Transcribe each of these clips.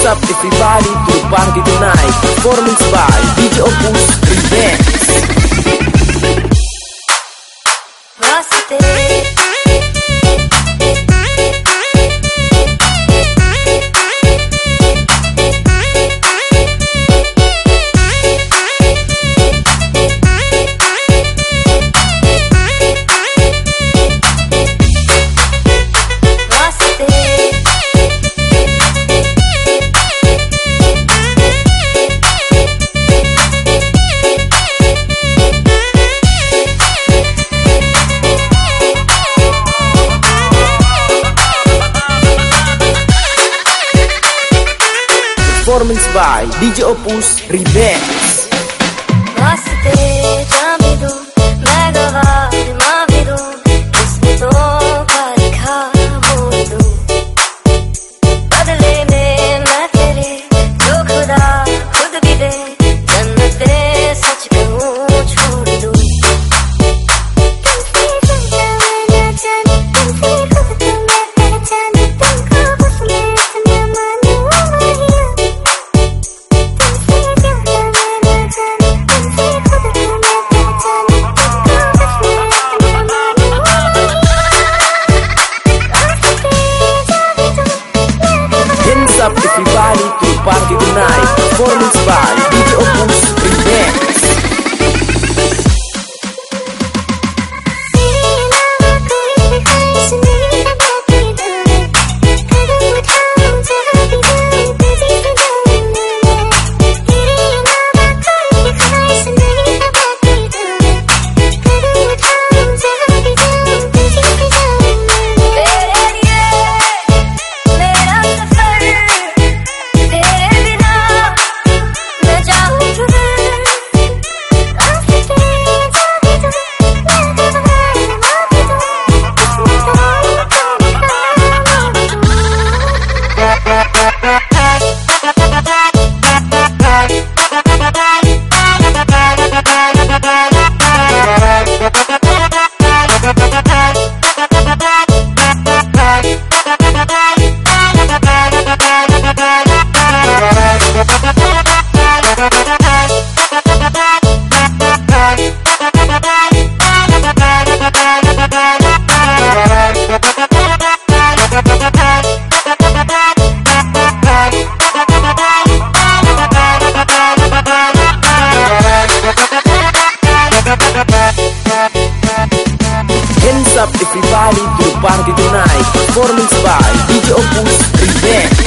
Stop up everybody to the party tonight Performance by DJ Opus revenge. Lost DJ Opus Ribet. Performance by DJ Opus Remix.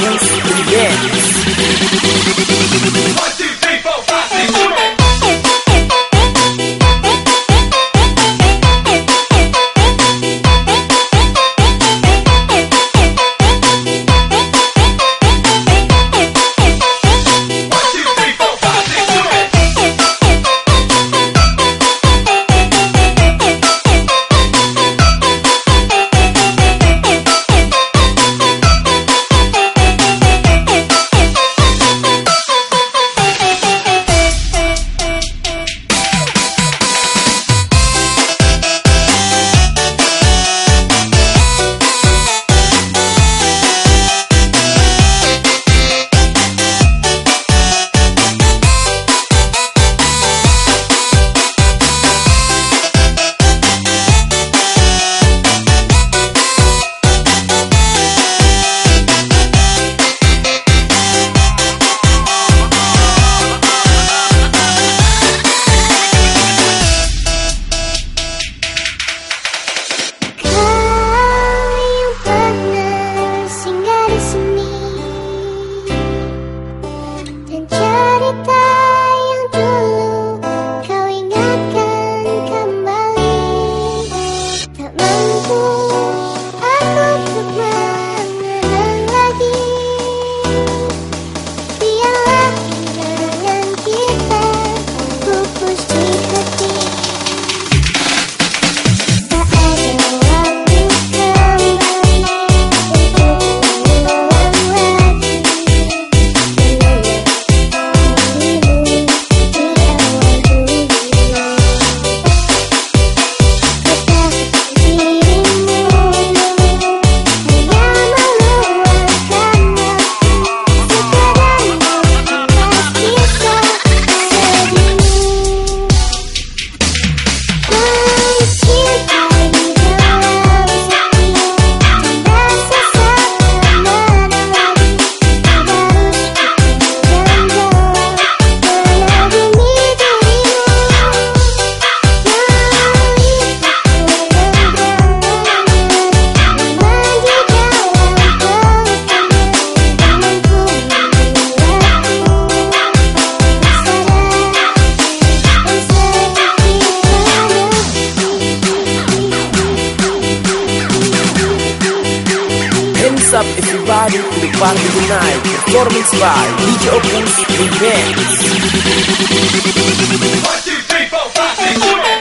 DJ Opus Up everybody? To the party tonight Performance by. DJ Opus Remix One, two, three, four, five, six, seven.